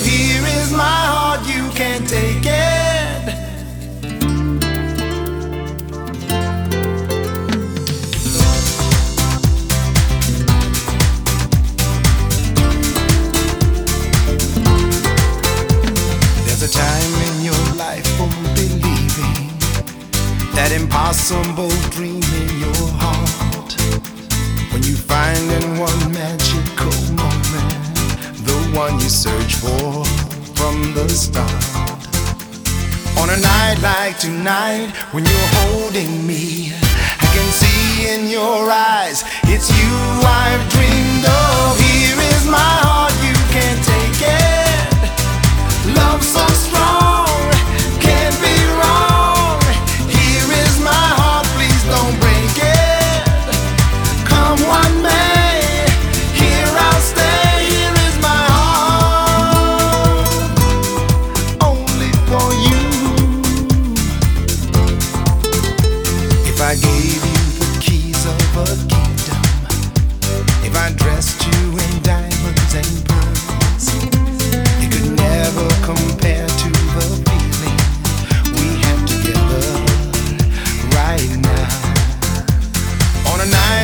Here is my heart, you can't take it. There's a time in your life for believing that impossible dream in your heart. When you find in one magical moment one you search for from the start. On a night like tonight, when you're holding me, I can see in your eyes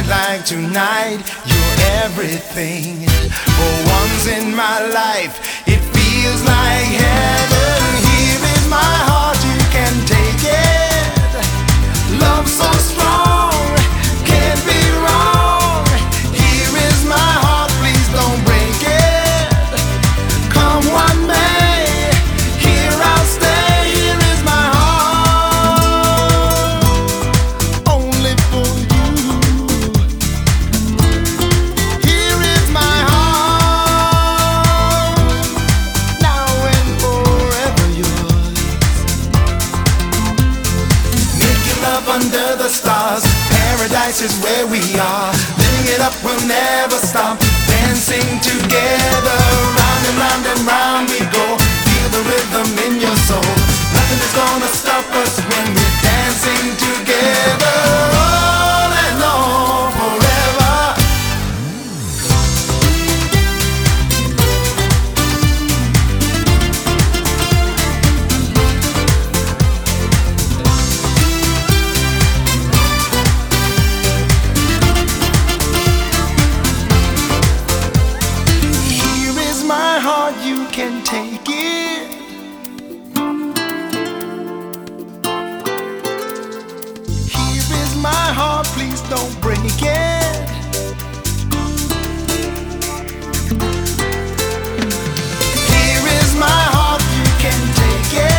like tonight, you're everything. For once in my life, paradise is where we are. Living it up, we'll never stop. Dancing together, round and round and round we go. don't break it. Here is my heart, you can take it.